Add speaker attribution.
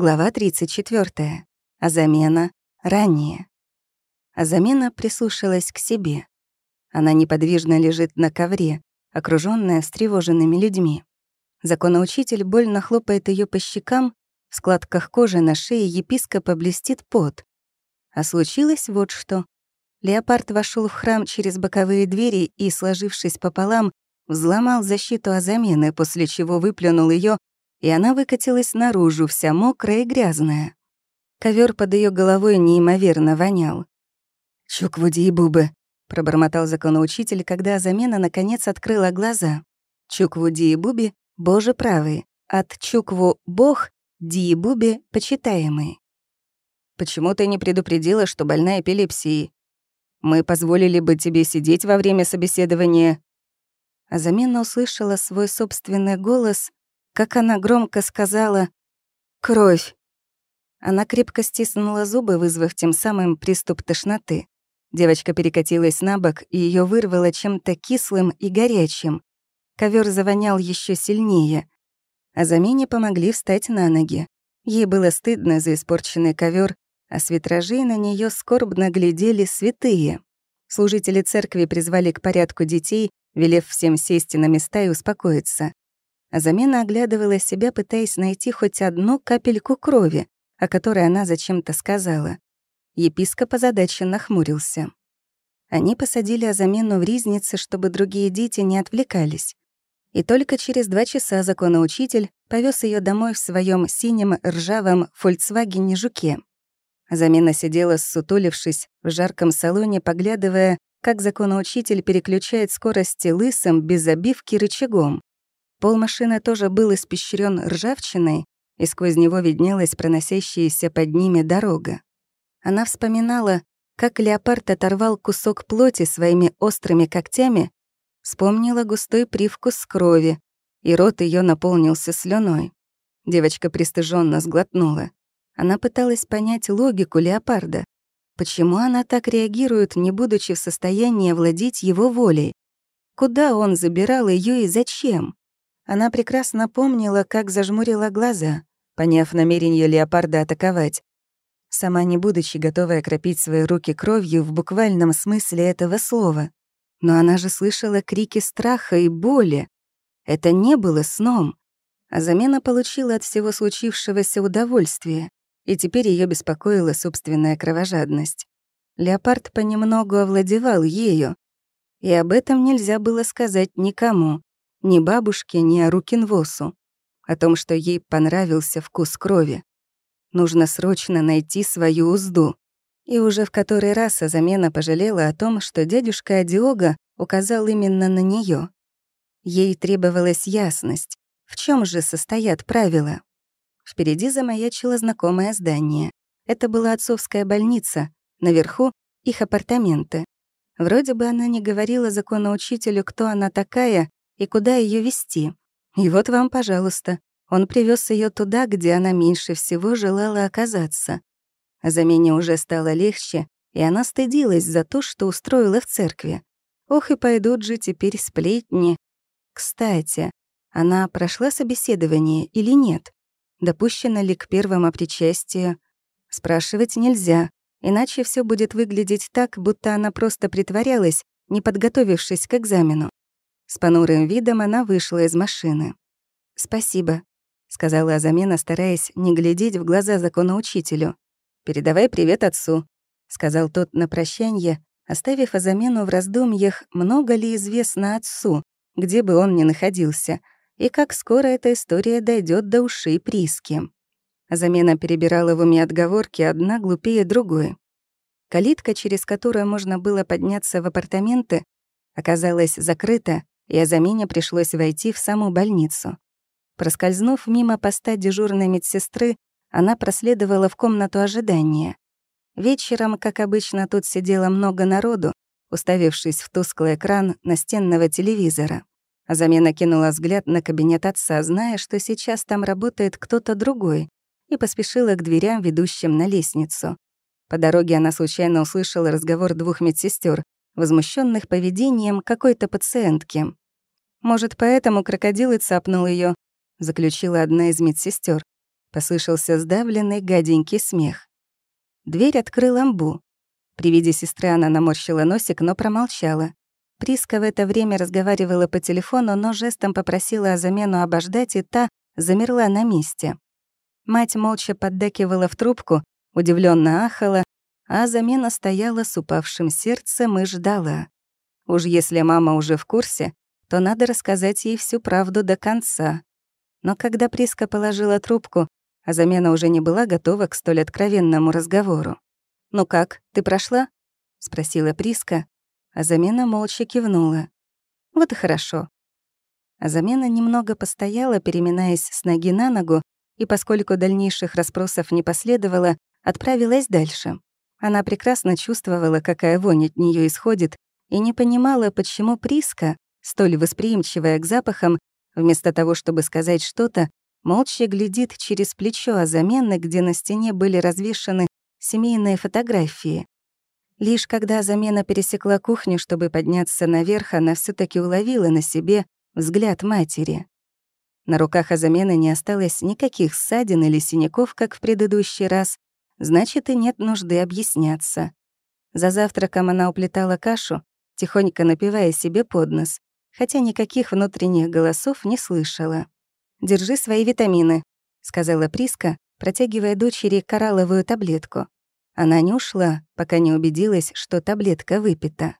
Speaker 1: Глава 34. А замена ранее. А замена прислушалась к себе. Она неподвижно лежит на ковре, окружённая встревоженными людьми. Законоучитель больно хлопает ее по щекам, в складках кожи на шее епископа блестит пот. А случилось вот что. Леопард вошел в храм через боковые двери и, сложившись пополам, взломал защиту Азамены, после чего выплюнул ее, и она выкатилась наружу, вся мокрая и грязная. Ковер под ее головой неимоверно вонял. «Чуквуди и бубы», — пробормотал законоучитель, когда замена наконец открыла глаза. Чуквуди и буби — боже правый, от чукву — бог, ди и буби — почитаемый. «Почему ты не предупредила, что больна эпилепсией? Мы позволили бы тебе сидеть во время собеседования». А замена услышала свой собственный голос, как она громко сказала «Кровь». Она крепко стиснула зубы, вызвав тем самым приступ тошноты. Девочка перекатилась на бок, и ее вырвало чем-то кислым и горячим. Ковер завонял еще сильнее. А замене помогли встать на ноги. Ей было стыдно за испорченный ковер, а с витражей на нее скорбно глядели святые. Служители церкви призвали к порядку детей, велев всем сесть на места и успокоиться. А замена оглядывала себя, пытаясь найти хоть одну капельку крови, о которой она зачем-то сказала. Епископ озадаченно нахмурился. Они посадили Азамену в ризнице, чтобы другие дети не отвлекались. И только через два часа законоучитель повез ее домой в своем синем ржавом «Фольксвагене Жуке». Замена сидела, ссутулившись, в жарком салоне, поглядывая, как законоучитель переключает скорости лысым, без обивки, рычагом. Пол машины тоже был испещрен ржавчиной, и сквозь него виднелась проносящаяся под ними дорога. Она вспоминала, как леопард оторвал кусок плоти своими острыми когтями, вспомнила густой привкус крови, и рот ее наполнился слюной. Девочка пристыженно сглотнула. Она пыталась понять логику леопарда. Почему она так реагирует, не будучи в состоянии овладеть его волей? Куда он забирал ее и зачем? Она прекрасно помнила, как зажмурила глаза, поняв намерение леопарда атаковать. Сама не будучи готовой окропить свои руки кровью в буквальном смысле этого слова. Но она же слышала крики страха и боли. Это не было сном. А замена получила от всего случившегося удовольствие, и теперь ее беспокоила собственная кровожадность. Леопард понемногу овладевал ею, и об этом нельзя было сказать никому, ни бабушке, ни Арукинвосу. О том, что ей понравился вкус крови. Нужно срочно найти свою узду. И уже в который раз замена пожалела о том, что дядюшка Адиога указал именно на нее. Ей требовалась ясность. В чем же состоят правила? Впереди замаячило знакомое здание. Это была отцовская больница. Наверху — их апартаменты. Вроде бы она не говорила законоучителю, кто она такая, и куда ее вести. И вот вам, пожалуйста, он привез ее туда, где она меньше всего желала оказаться. Замене уже стало легче, и она стыдилась за то, что устроила в церкви. Ох, и пойдут же теперь сплетни. Кстати, она прошла собеседование или нет? Допущена ли к первому причастию? Спрашивать нельзя, иначе все будет выглядеть так, будто она просто притворялась, не подготовившись к экзамену. С понурым видом она вышла из машины. «Спасибо», — сказала Азамена, стараясь не глядеть в глаза законоучителю. «Передавай привет отцу», — сказал тот на прощанье, оставив Азамену в раздумьях, много ли известно отцу, где бы он ни находился, и как скоро эта история дойдет до ушей Приски. Азамена перебирала в уме отговорки, одна глупее другой. Калитка, через которую можно было подняться в апартаменты, оказалась закрыта, и Азамене пришлось войти в саму больницу. Проскользнув мимо поста дежурной медсестры, она проследовала в комнату ожидания. Вечером, как обычно, тут сидело много народу, уставившись в тусклый экран настенного телевизора. Азамена кинула взгляд на кабинет отца, зная, что сейчас там работает кто-то другой, и поспешила к дверям, ведущим на лестницу. По дороге она случайно услышала разговор двух медсестер, возмущенных поведением какой-то пациентки. «Может, поэтому крокодил и цапнул ее, заключила одна из медсестер. Послышался сдавленный гаденький смех. Дверь открыл амбу. При виде сестры она наморщила носик, но промолчала. Приска в это время разговаривала по телефону, но жестом попросила о замену обождать, и та замерла на месте. Мать молча поддакивала в трубку, удивленно ахала, а замена стояла с упавшим сердцем и ждала. Уж если мама уже в курсе, то надо рассказать ей всю правду до конца. Но когда Приска положила трубку, а замена уже не была готова к столь откровенному разговору. «Ну как, ты прошла?» — спросила Приска, а замена молча кивнула. «Вот и хорошо». А замена немного постояла, переминаясь с ноги на ногу, и поскольку дальнейших расспросов не последовало, отправилась дальше. Она прекрасно чувствовала, какая вонь от нее исходит, и не понимала, почему Приска, столь восприимчивая к запахам, вместо того, чтобы сказать что-то, молча глядит через плечо а замены, где на стене были развешаны семейные фотографии. Лишь когда замена пересекла кухню, чтобы подняться наверх, она все таки уловила на себе взгляд матери. На руках Азамены не осталось никаких ссадин или синяков, как в предыдущий раз, значит, и нет нужды объясняться. За завтраком она уплетала кашу, тихонько напивая себе под нос, хотя никаких внутренних голосов не слышала. «Держи свои витамины», — сказала Приска, протягивая дочери коралловую таблетку. Она не ушла, пока не убедилась, что таблетка выпита.